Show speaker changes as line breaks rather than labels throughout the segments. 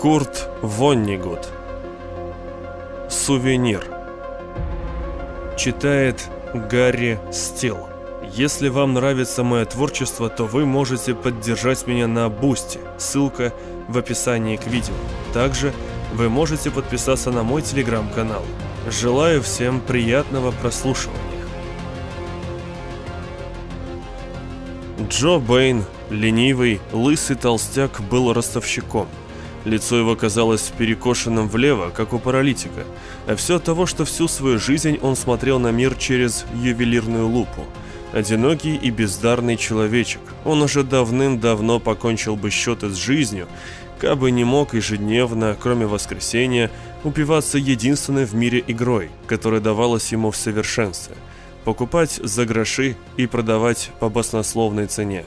Курт Воннегут. Сувенир. Читает Гарри Стил. Если вам нравится мое творчество, то вы можете поддержать меня на Boosty. Ссылка в описании к видео. Также вы можете подписаться на мой телеграм-канал. Желаю всем приятного прослушивания. Джо Бэйн, ленивый, лысый толстяк, был ростовщиком. Лицо его казалось перекошенным влево, как у паралитика, а все от того, что всю свою жизнь он смотрел на мир через ювелирную лупу. Одинокий и бездарный человечек. Он уже давным-давно покончил бы счеты с жизнью, кабы не мог ежедневно, кроме воскресенья, упиваться единственной в мире игрой, которая давалась ему в совершенстве. Покупать за гроши и продавать по баснословной цене.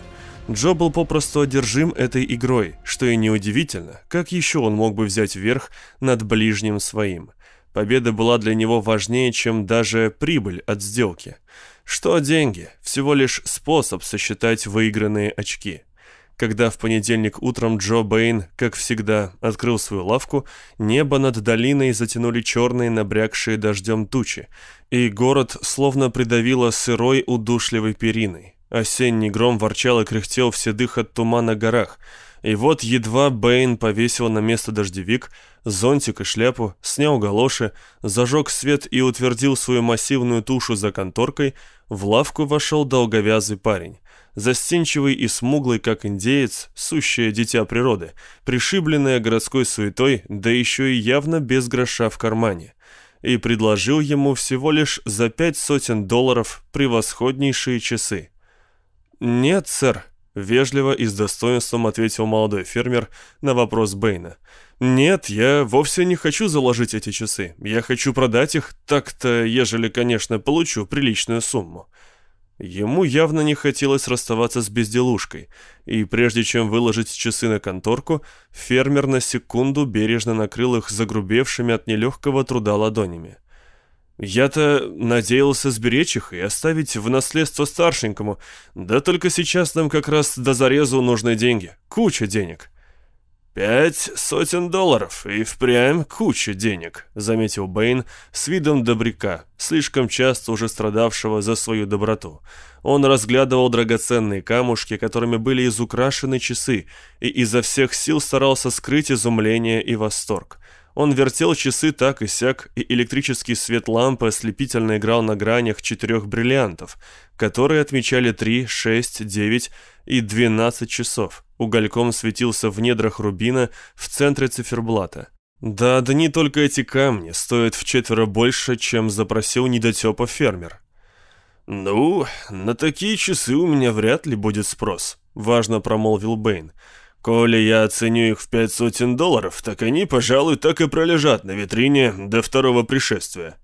Джо был попросту одержим этой игрой, что и неудивительно, как еще он мог бы взять верх над ближним своим. Победа была для него важнее, чем даже прибыль от сделки. Что деньги? Всего лишь способ сосчитать выигранные очки. Когда в понедельник утром Джо Бэйн, как всегда, открыл свою лавку, небо над долиной затянули черные набрякшие дождем тучи, и город словно придавило сырой удушливой периной. Осенний гром ворчал и кряхтел в седых от тумана горах. И вот едва Бэйн повесил на место дождевик, зонтик и шляпу, снял галоши, зажег свет и утвердил свою массивную тушу за конторкой, в лавку вошел долговязый парень. Застенчивый и смуглый, как индеец, сущее дитя природы, пришибленное городской суетой, да еще и явно без гроша в кармане и предложил ему всего лишь за пять сотен долларов превосходнейшие часы. «Нет, сэр», — вежливо и с достоинством ответил молодой фермер на вопрос Бэйна. «Нет, я вовсе не хочу заложить эти часы. Я хочу продать их так-то, ежели, конечно, получу приличную сумму». Ему явно не хотелось расставаться с безделушкой, и прежде чем выложить часы на конторку, фермер на секунду бережно накрыл их загрубевшими от нелегкого труда ладонями. Я-то надеялся сберечь их и оставить в наследство старшенькому. Да только сейчас нам как раз до зарезу нужны деньги. Куча денег. «Пять сотен долларов, и впрямь куча денег», — заметил Бэйн с видом добряка, слишком часто уже страдавшего за свою доброту. Он разглядывал драгоценные камушки, которыми были изукрашены часы, и изо всех сил старался скрыть изумление и восторг. Он вертел часы так и сяк, и электрический свет лампы ослепительно играл на гранях четырех бриллиантов, которые отмечали 3, 6, 9 и 12 часов. Угольком светился в недрах рубина в центре циферблата. Да, да не только эти камни стоят в четверо больше, чем запросил недотепа фермер. «Ну, на такие часы у меня вряд ли будет спрос», — важно промолвил Бэйн. Коли я оценю их в пять сотен долларов, так они, пожалуй, так и пролежат на витрине до второго пришествия».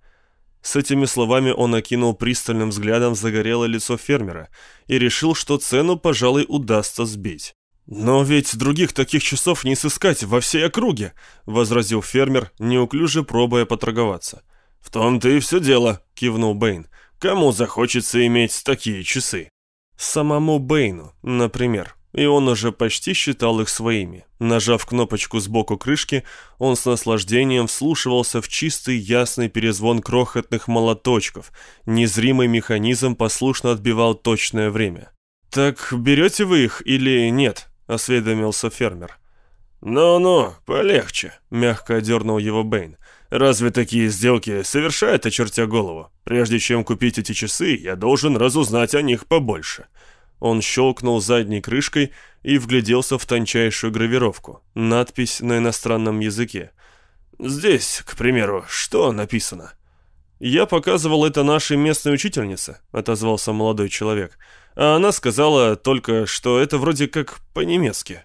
С этими словами он окинул пристальным взглядом загорелое лицо фермера и решил, что цену, пожалуй, удастся сбить. «Но ведь других таких часов не сыскать во всей округе», — возразил фермер, неуклюже пробуя поторговаться. «В том-то и все дело», — кивнул Бэйн. «Кому захочется иметь такие часы?» «Самому Бэйну, например» и он уже почти считал их своими. Нажав кнопочку сбоку крышки, он с наслаждением вслушивался в чистый ясный перезвон крохотных молоточков. Незримый механизм послушно отбивал точное время. «Так берете вы их или нет?» – осведомился фермер. «Ну-ну, полегче», – мягко одернул его Бэйн. «Разве такие сделки совершают, очертя голову? Прежде чем купить эти часы, я должен разузнать о них побольше». Он щелкнул задней крышкой и вгляделся в тончайшую гравировку. Надпись на иностранном языке. «Здесь, к примеру, что написано?» «Я показывал это нашей местной учительнице», — отозвался молодой человек. «А она сказала только, что это вроде как по-немецки».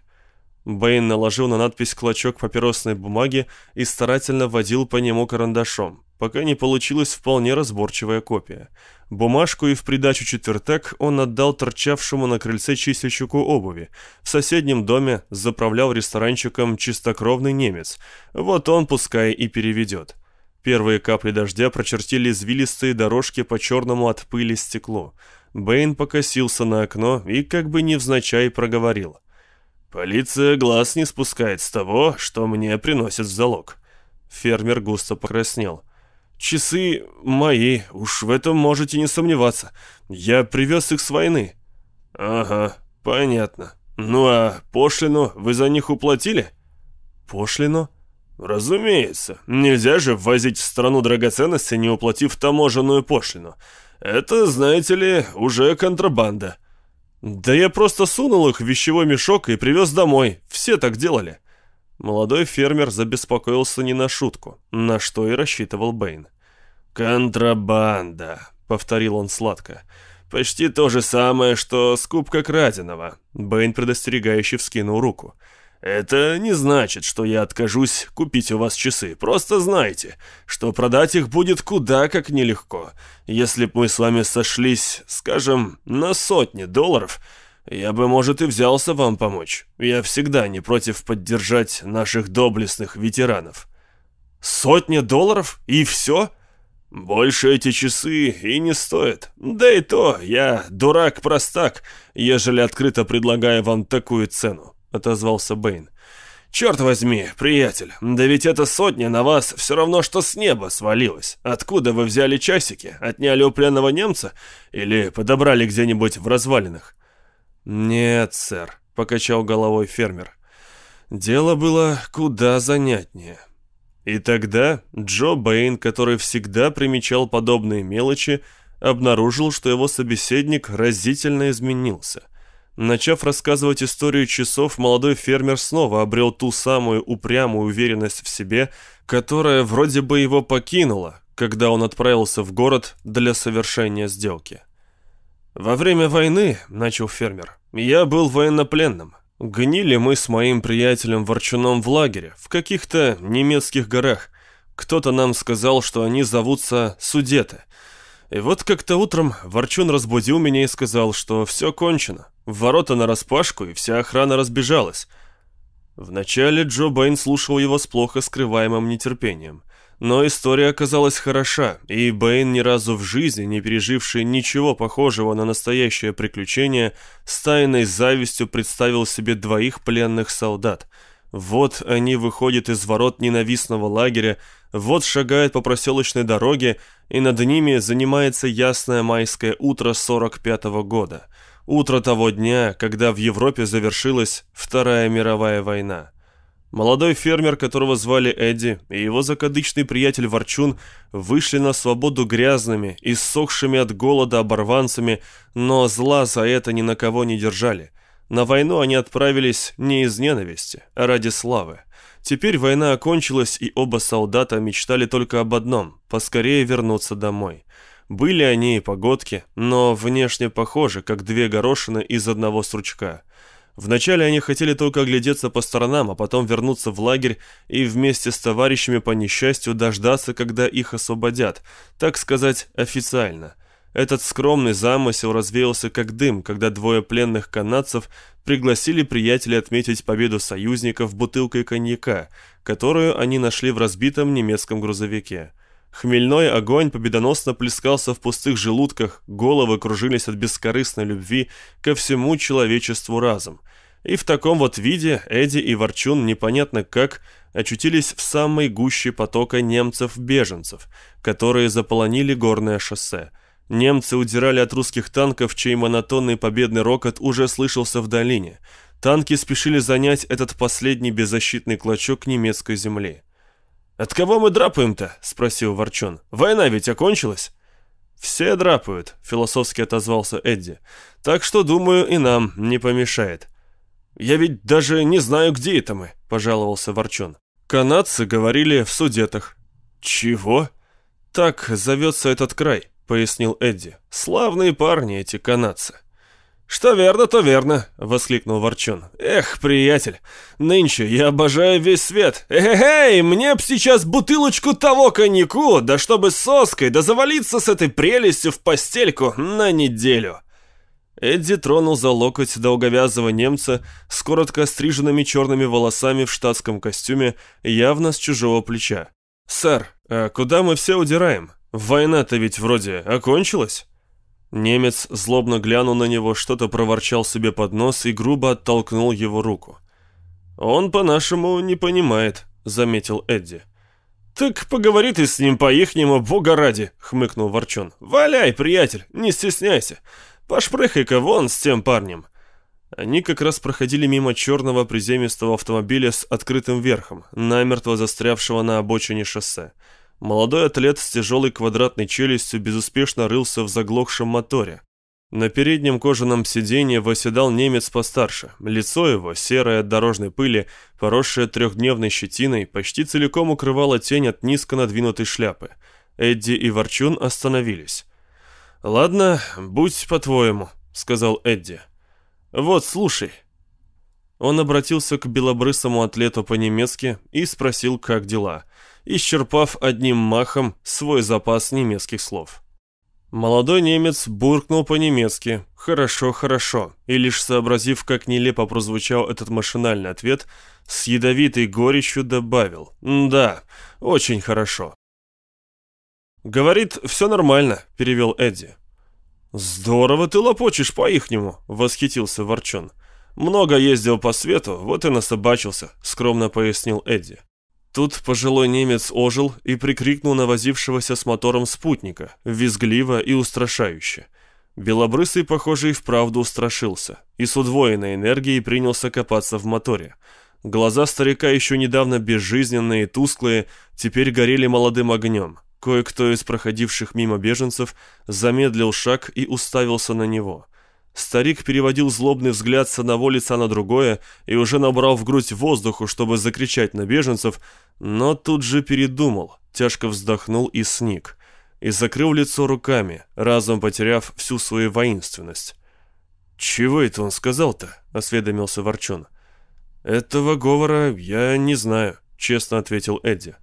Бэйн наложил на надпись клочок папиросной бумаги и старательно водил по нему карандашом, пока не получилась вполне разборчивая копия. Бумажку и в придачу четвертак он отдал торчавшему на крыльце чистильщику обуви. В соседнем доме заправлял ресторанчиком чистокровный немец. Вот он пускай и переведет. Первые капли дождя прочертили извилистые дорожки по черному от пыли стеклу. Бэйн покосился на окно и как бы невзначай проговорил. Полиция глаз не спускает с того, что мне приносят в залог. Фермер густо покраснел. Часы мои, уж в этом можете не сомневаться. Я привез их с войны. Ага, понятно. Ну а пошлину вы за них уплатили? Пошлину? Разумеется. Нельзя же ввозить в страну драгоценности, не уплатив таможенную пошлину. Это, знаете ли, уже контрабанда. Да я просто сунул их в вещевой мешок и привез домой. Все так делали. Молодой фермер забеспокоился не на шутку, на что и рассчитывал Бэйн. «Контрабанда», — повторил он сладко. «Почти то же самое, что скупка краденого». Бэйн предостерегающе вскинул руку. «Это не значит, что я откажусь купить у вас часы. Просто знайте, что продать их будет куда как нелегко. Если бы мы с вами сошлись, скажем, на сотни долларов, я бы, может, и взялся вам помочь. Я всегда не против поддержать наших доблестных ветеранов». «Сотня долларов? И все?» «Больше эти часы и не стоят. Да и то, я дурак-простак, ежели открыто предлагаю вам такую цену. — отозвался Бэйн. «Черт возьми, приятель, да ведь эта сотня на вас все равно, что с неба свалилась. Откуда вы взяли часики? Отняли у пленного немца? Или подобрали где-нибудь в развалинах?» «Нет, сэр», — покачал головой фермер. «Дело было куда занятнее». И тогда Джо Бэйн, который всегда примечал подобные мелочи, обнаружил, что его собеседник разительно изменился. Начав рассказывать историю часов, молодой фермер снова обрел ту самую упрямую уверенность в себе, которая вроде бы его покинула, когда он отправился в город для совершения сделки. «Во время войны, — начал фермер, — я был военнопленным. Гнили мы с моим приятелем Ворчуном в лагере, в каких-то немецких горах. Кто-то нам сказал, что они зовутся Судеты. И вот как-то утром Ворчун разбудил меня и сказал, что все кончено. В ворота нараспашку, и вся охрана разбежалась. Вначале Джо Бэйн слушал его с плохо скрываемым нетерпением. Но история оказалась хороша, и Бэйн, ни разу в жизни не переживший ничего похожего на настоящее приключение, с тайной завистью представил себе двоих пленных солдат. Вот они выходят из ворот ненавистного лагеря, вот шагают по проселочной дороге, и над ними занимается ясное майское утро 45-го года. Утро того дня, когда в Европе завершилась Вторая мировая война. Молодой фермер, которого звали Эдди, и его закадычный приятель Ворчун вышли на свободу грязными, и иссохшими от голода оборванцами, но зла за это ни на кого не держали. На войну они отправились не из ненависти, а ради славы. Теперь война окончилась, и оба солдата мечтали только об одном – поскорее вернуться домой. Были они и погодки, но внешне похожи, как две горошины из одного стручка. Вначале они хотели только оглядеться по сторонам, а потом вернуться в лагерь и вместе с товарищами по несчастью дождаться, когда их освободят, так сказать, официально. Этот скромный замысел развеялся как дым, когда двое пленных канадцев пригласили приятелей отметить победу союзников бутылкой коньяка, которую они нашли в разбитом немецком грузовике. Хмельной огонь победоносно плескался в пустых желудках, головы кружились от бескорыстной любви ко всему человечеству разом. И в таком вот виде Эдди и Ворчун непонятно как очутились в самой гуще потока немцев-беженцев, которые заполонили горное шоссе – Немцы удирали от русских танков, чей монотонный победный рокот уже слышался в долине. Танки спешили занять этот последний беззащитный клочок немецкой земли. «От кого мы драпаем-то?» — спросил Ворчон. «Война ведь окончилась?» «Все драпают», — философски отозвался Эдди. «Так что, думаю, и нам не помешает». «Я ведь даже не знаю, где это мы», — пожаловался Ворчон. «Канадцы говорили в Судетах». «Чего?» «Так зовется этот край». — пояснил Эдди. «Славные парни эти канадцы». «Что верно, то верно», — воскликнул Ворчун. «Эх, приятель, нынче я обожаю весь свет. Эй, мне б сейчас бутылочку того коньяку, да чтобы с соской, да завалиться с этой прелестью в постельку на неделю». Эдди тронул за локоть долговязого немца с коротко стриженными черными волосами в штатском костюме, явно с чужого плеча. «Сэр, а куда мы все удираем?» Война-то ведь вроде окончилась. Немец злобно глянул на него, что-то проворчал себе под нос и грубо оттолкнул его руку. «Он, по-нашему, не понимает», — заметил Эдди. «Так поговори ты с ним по-ихнему, бога ради», — хмыкнул Ворчун. «Валяй, приятель, не стесняйся. Пошпрыхай-ка вон с тем парнем». Они как раз проходили мимо черного приземистого автомобиля с открытым верхом, намертво застрявшего на обочине шоссе. Молодой атлет с тяжелой квадратной челюстью безуспешно рылся в заглохшем моторе. На переднем кожаном сиденье восседал немец постарше. Лицо его, серое от дорожной пыли, поросшее трехдневной щетиной, почти целиком укрывало тень от низко надвинутой шляпы. Эдди и Ворчун остановились. «Ладно, будь по-твоему», — сказал Эдди. «Вот, слушай». Он обратился к белобрысому атлету по-немецки и спросил, как дела — исчерпав одним махом свой запас немецких слов. Молодой немец буркнул по-немецки «хорошо, хорошо», и лишь сообразив, как нелепо прозвучал этот машинальный ответ, с ядовитой горечью добавил «да, очень хорошо». «Говорит, все нормально», — перевел Эдди. «Здорово ты лопочешь по-ихнему», — восхитился Ворчон. «Много ездил по свету, вот и насобачился», — скромно пояснил Эдди. Тут пожилой немец ожил и прикрикнул на возившегося с мотором спутника, визгливо и устрашающе. Белобрысый, похоже, и вправду устрашился, и с удвоенной энергией принялся копаться в моторе. Глаза старика, еще недавно безжизненные и тусклые, теперь горели молодым огнем. Кое-кто из проходивших мимо беженцев замедлил шаг и уставился на него. Старик переводил злобный взгляд с одного лица на другое и уже набрал в грудь воздуху, чтобы закричать на беженцев, но тут же передумал, тяжко вздохнул и сник, и закрыл лицо руками, разом потеряв всю свою воинственность. «Чего это он сказал-то?» — осведомился Ворчун. «Этого говора я не знаю», — честно ответил Эдди.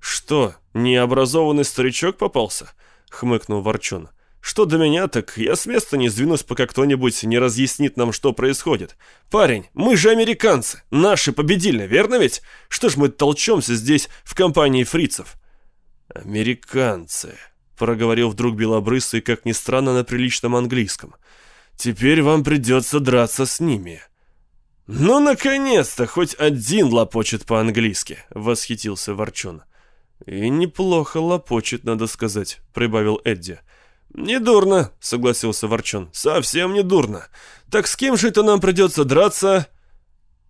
«Что, необразованный старичок попался?» — хмыкнул Ворчун. Что до меня, так я с места не сдвинусь, пока кто-нибудь не разъяснит нам, что происходит. Парень, мы же американцы, наши победили, верно ведь? Что ж мы толчемся здесь в компании фрицев? Американцы, проговорил вдруг белобрысый, как ни странно, на приличном английском. Теперь вам придется драться с ними. «Ну, наконец-то, хоть один лопочет по-английски!» — восхитился Ворчун. «И неплохо лопочет, надо сказать», — прибавил Эдди. «Недурно», — согласился Ворчун. «Совсем недурно. Так с кем же это нам придется драться?»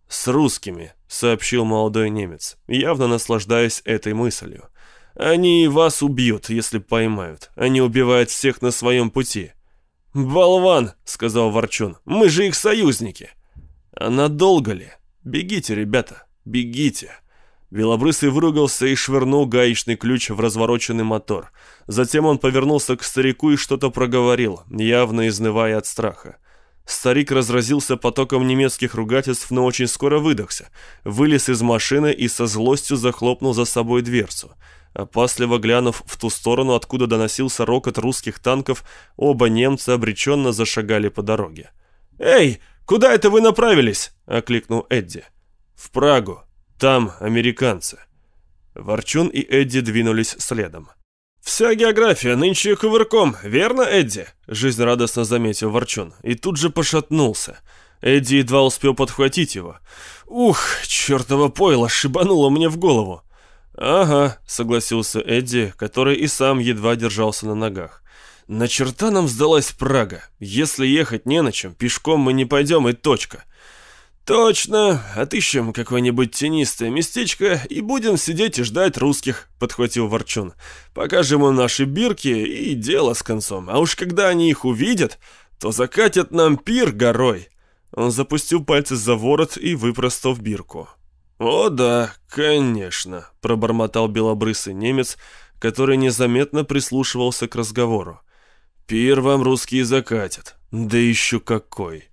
«С русскими», — сообщил молодой немец, явно наслаждаясь этой мыслью. «Они вас убьют, если поймают. Они убивают всех на своем пути». «Болван», — сказал Ворчун, — «мы же их союзники». «А надолго ли? Бегите, ребята, бегите». Белобрысый выругался и швырнул гаечный ключ в развороченный мотор. Затем он повернулся к старику и что-то проговорил, явно изнывая от страха. Старик разразился потоком немецких ругательств, но очень скоро выдохся. Вылез из машины и со злостью захлопнул за собой дверцу. Опасливо глянув в ту сторону, откуда доносился рокот русских танков, оба немца обреченно зашагали по дороге. «Эй, куда это вы направились?» — окликнул Эдди. «В Прагу», там американцы. Ворчун и Эдди двинулись следом. «Вся география нынче кувырком, верно, Эдди?» Жизнерадостно заметил Ворчун и тут же пошатнулся. Эдди едва успел подхватить его. «Ух, чертова пойло шибануло мне в голову!» «Ага», — согласился Эдди, который и сам едва держался на ногах. «На черта нам сдалась Прага. Если ехать не на чем, пешком мы не пойдем и точка. «Точно, отыщем какое-нибудь тенистое местечко и будем сидеть и ждать русских», — подхватил Ворчун. «Покажем им наши бирки и дело с концом, а уж когда они их увидят, то закатят нам пир горой». Он запустил пальцы за ворот и выпростал бирку. «О да, конечно», — пробормотал белобрысый немец, который незаметно прислушивался к разговору. «Пир вам русские закатят, да еще какой!»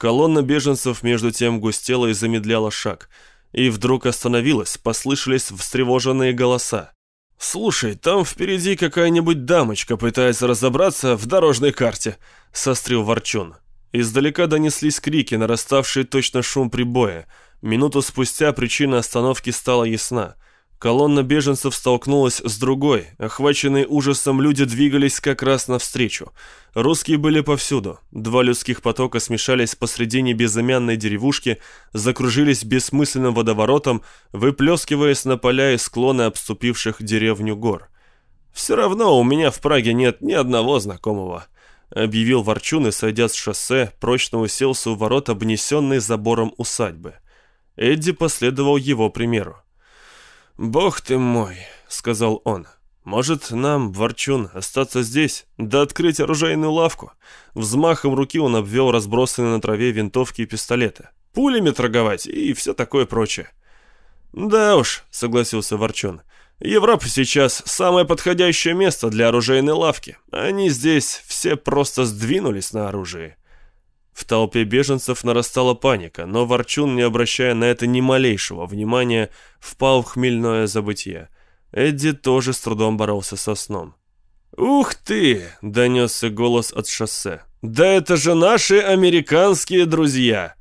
Колонна беженцев между тем густела и замедляла шаг. И вдруг остановилась, послышались встревоженные голоса. «Слушай, там впереди какая-нибудь дамочка пытается разобраться в дорожной карте», — сострил Ворчун. Издалека донеслись крики, нараставшие точно шум прибоя. Минуту спустя причина остановки стала ясна. Колонна беженцев столкнулась с другой. Охваченные ужасом люди двигались как раз навстречу. Русские были повсюду. Два людских потока смешались посредине безымянной деревушки, закружились бессмысленным водоворотом, выплескиваясь на поля и склоны обступивших деревню гор. «Все равно у меня в Праге нет ни одного знакомого», — объявил Ворчун и, сойдя с шоссе, прочно уселся у ворот, обнесенной забором усадьбы. Эдди последовал его примеру. «Бог ты мой», — сказал он. «Может, нам, Ворчун, остаться здесь, да открыть оружейную лавку?» Взмахом руки он обвел разбросанные на траве винтовки и пистолеты. «Пулями торговать и все такое прочее». «Да уж», — согласился Ворчун. «Европа сейчас самое подходящее место для оружейной лавки. Они здесь все просто сдвинулись на оружие». В толпе беженцев нарастала паника, но Ворчун, не обращая на это ни малейшего внимания, впал в хмельное забытье. Эдди тоже с трудом боролся со сном. «Ух ты!» — донесся голос от шоссе. «Да это же наши американские друзья!»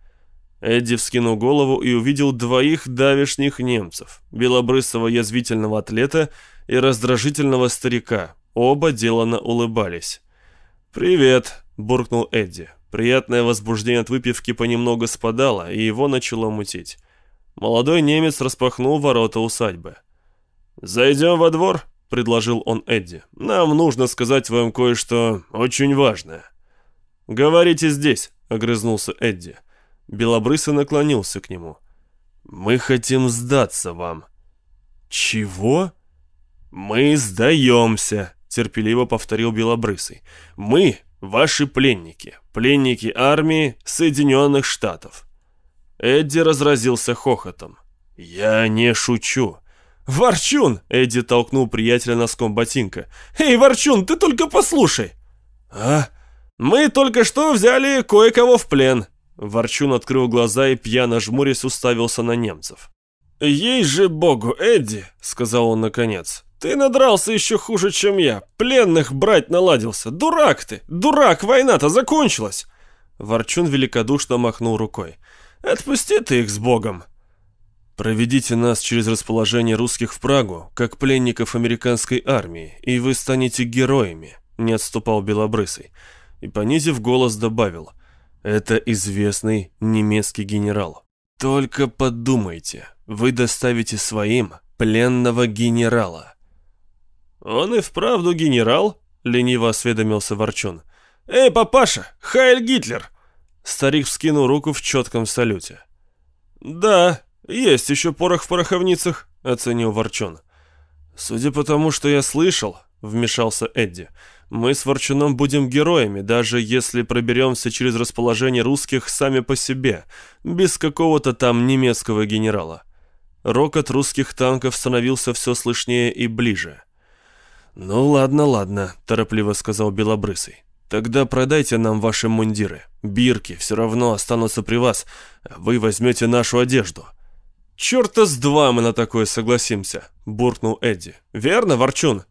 Эдди вскинул голову и увидел двоих давешних немцев, белобрысого язвительного атлета и раздражительного старика. Оба деланно улыбались. «Привет!» — буркнул Эдди. Приятное возбуждение от выпивки понемногу спадало, и его начало мутить. Молодой немец распахнул ворота усадьбы. «Зайдем во двор?» — предложил он Эдди. «Нам нужно сказать вам кое-что очень важное». «Говорите здесь», — огрызнулся Эдди. Белобрысый наклонился к нему. «Мы хотим сдаться вам». «Чего?» «Мы сдаемся», — терпеливо повторил Белобрысый. «Мы Ваши пленники. Пленники армии Соединенных Штатов. Эдди разразился хохотом. «Я не шучу». «Ворчун!» — Эдди толкнул приятеля носком ботинка. «Эй, Ворчун, ты только послушай!» «А? Мы только что взяли кое-кого в плен!» Ворчун открыл глаза и, пьяно жмурясь, уставился на немцев. «Ей же богу, Эдди!» — сказал он наконец. «Ты надрался еще хуже, чем я. Пленных брать наладился. Дурак ты! Дурак! Война-то закончилась!» Ворчун великодушно махнул рукой. «Отпусти ты их с Богом!» «Проведите нас через расположение русских в Прагу, как пленников американской армии, и вы станете героями», — не отступал Белобрысый. И, понизив голос, добавил. «Это известный немецкий генерал. Только подумайте, вы доставите своим пленного генерала». «Он и вправду генерал?» — лениво осведомился Ворчун. «Эй, папаша, Хайль Гитлер!» Старик вскинул руку в четком салюте. «Да, есть еще порох в пороховницах», — оценил Ворчун. «Судя по тому, что я слышал», — вмешался Эдди, «мы с Ворчуном будем героями, даже если проберемся через расположение русских сами по себе, без какого-то там немецкого генерала». Рокот русских танков становился все слышнее и ближе. «Ну ладно, ладно», — торопливо сказал Белобрысый. «Тогда продайте нам ваши мундиры. Бирки все равно останутся при вас. Вы возьмете нашу одежду». «Черта с два мы на такое согласимся», — буркнул Эдди. «Верно, Ворчун?»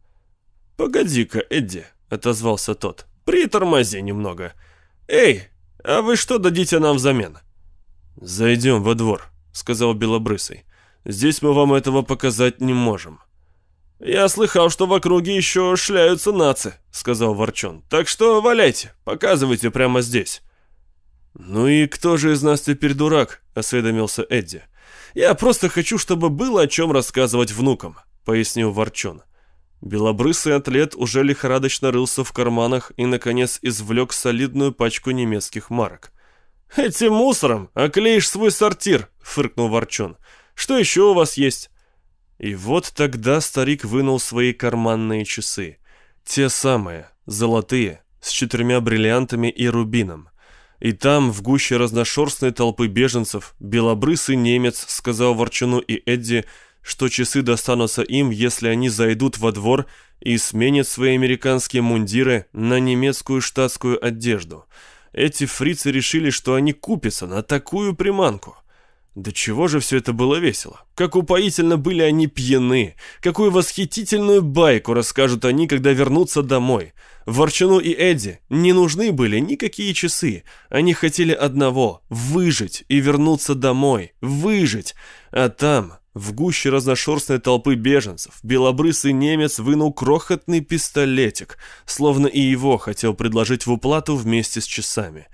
«Погоди-ка, Эдди», — отозвался тот. «Притормози немного. Эй, а вы что дадите нам взамен?» «Зайдем во двор», — сказал Белобрысый. «Здесь мы вам этого показать не можем». «Я слыхал, что в округе еще шляются нации», — сказал Ворчон. «Так что валяйте, показывайте прямо здесь». «Ну и кто же из нас теперь дурак?» — осведомился Эдди. «Я просто хочу, чтобы было о чем рассказывать внукам», — пояснил Ворчон. Белобрысый атлет уже лихорадочно рылся в карманах и, наконец, извлек солидную пачку немецких марок. «Этим мусором оклеишь свой сортир», — фыркнул Ворчон. «Что еще у вас есть?» И вот тогда старик вынул свои карманные часы. Те самые, золотые, с четырьмя бриллиантами и рубином. И там, в гуще разношерстной толпы беженцев, белобрысый немец сказал Ворчуну и Эдди, что часы достанутся им, если они зайдут во двор и сменят свои американские мундиры на немецкую штатскую одежду. Эти фрицы решили, что они купятся на такую приманку – да чего же все это было весело? Как упоительно были они пьяны! Какую восхитительную байку расскажут они, когда вернутся домой! Ворчуну и Эдди не нужны были никакие часы. Они хотели одного — выжить и вернуться домой. Выжить! А там, В гуще разношерстной толпы беженцев белобрысый немец вынул крохотный пистолетик, словно и его хотел предложить в уплату вместе с часами.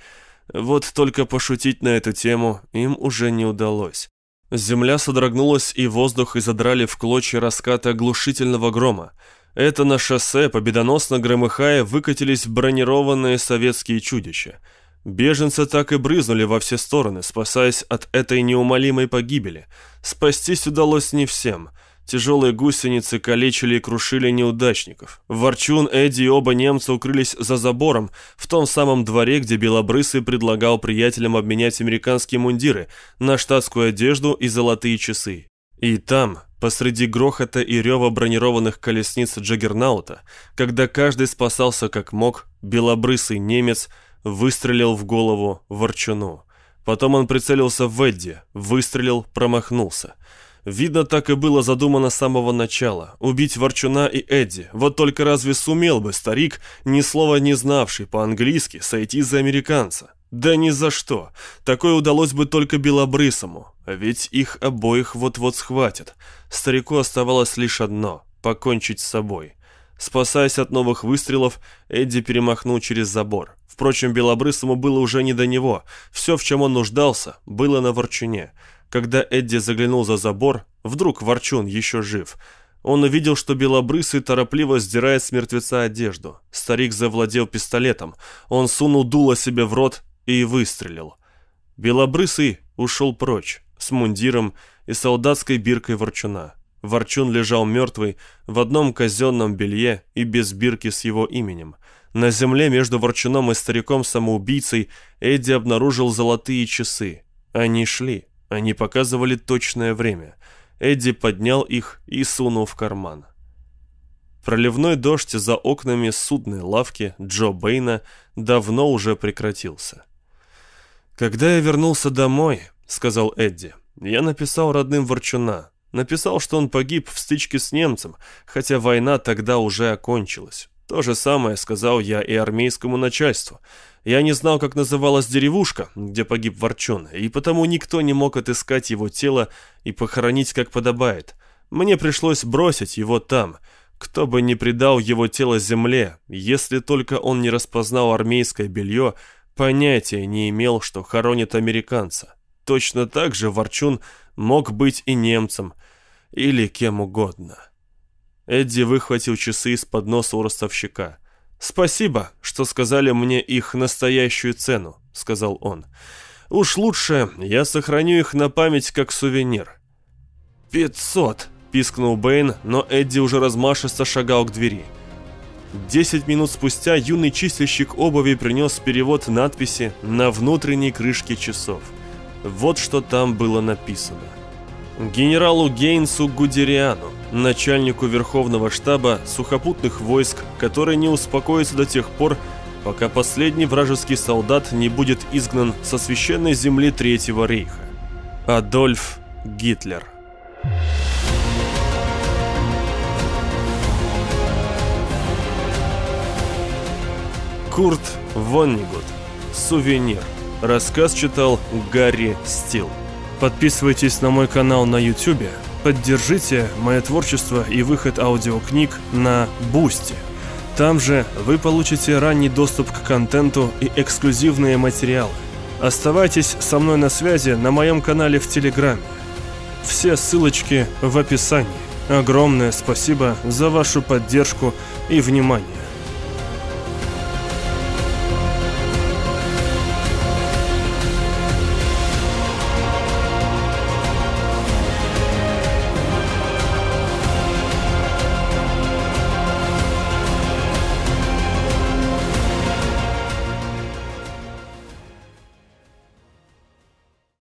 Вот только пошутить на эту тему им уже не удалось. Земля содрогнулась, и воздух изодрали в клочья раскаты оглушительного грома. Это на шоссе, победоносно громыхая, выкатились бронированные советские чудища. Беженцы так и брызнули во все стороны, спасаясь от этой неумолимой погибели. Спастись удалось не всем. Тяжелые гусеницы калечили и крушили неудачников. Ворчун, Эдди и оба немца укрылись за забором, в том самом дворе, где Белобрысый предлагал приятелям обменять американские мундиры на штатскую одежду и золотые часы. И там, посреди грохота и рева бронированных колесниц Джаггернаута, когда каждый спасался как мог, белобрысый немец выстрелил в голову Ворчуну. Потом он прицелился в Эдди, выстрелил, промахнулся. Видно, так и было задумано с самого начала. Убить Ворчуна и Эдди. Вот только разве сумел бы старик, ни слова не знавший по-английски, сойти за американца? Да ни за что. Такое удалось бы только Белобрысому. Ведь их обоих вот-вот схватят. Старику оставалось лишь одно — покончить с собой. Спасаясь от новых выстрелов, Эдди перемахнул через забор. Впрочем, Белобрысому было уже не до него. Все, в чем он нуждался, было на Ворчуне. Когда Эдди заглянул за забор, вдруг Ворчун еще жив. Он увидел, что Белобрысый торопливо сдирает с мертвеца одежду. Старик завладел пистолетом. Он сунул дуло себе в рот и выстрелил. Белобрысый ушел прочь, с мундиром и солдатской биркой Ворчуна. Ворчун лежал мертвый в одном казенном белье и без бирки с его именем. На земле между Ворчуном и стариком-самоубийцей Эдди обнаружил золотые часы. Они шли, они показывали точное время. Эдди поднял их и сунул в карман. Проливной дождь за окнами судной лавки Джо Бэйна давно уже прекратился. «Когда я вернулся домой», — сказал Эдди, — «я написал родным Ворчуна. Написал, что он погиб в стычке с немцем, хотя война тогда уже окончилась. То же самое сказал я и армейскому начальству. Я не знал, как называлась деревушка, где погиб Ворчун, и потому никто не мог отыскать его тело и похоронить, как подобает. Мне пришлось бросить его там. Кто бы ни предал его тело земле, если только он не распознал армейское белье, понятия не имел, что хоронит американца. Точно так же Ворчун мог быть и немцем, или кем угодно. Эдди выхватил часы из-под носа у ростовщика. «Спасибо, что сказали мне их настоящую цену», — сказал он. «Уж лучше я сохраню их на память как сувенир». «Пятьсот!» — пискнул Бэйн, но Эдди уже размашисто шагал к двери. Десять минут спустя юный чистильщик обуви принес перевод надписи на внутренней крышке часов. Вот что там было написано. Генералу Гейнсу Гудериану, начальнику Верховного штаба сухопутных войск, который не успокоится до тех пор, пока последний вражеский солдат не будет изгнан со священной земли Третьего рейха. Адольф Гитлер. Курт Воннегут. Сувенир. Рассказ читал Гарри Стил. Подписывайтесь на мой канал на YouTube, поддержите мое творчество и выход аудиокниг на Boosty. Там же вы получите ранний доступ к контенту и эксклюзивные материалы. Оставайтесь со мной на связи на моем канале в Телеграме. Все ссылочки в описании. Огромное спасибо за вашу поддержку и внимание.